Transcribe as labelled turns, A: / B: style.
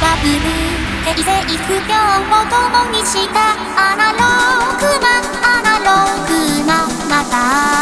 A: 平成不況を共にしたアナログなアナログなまた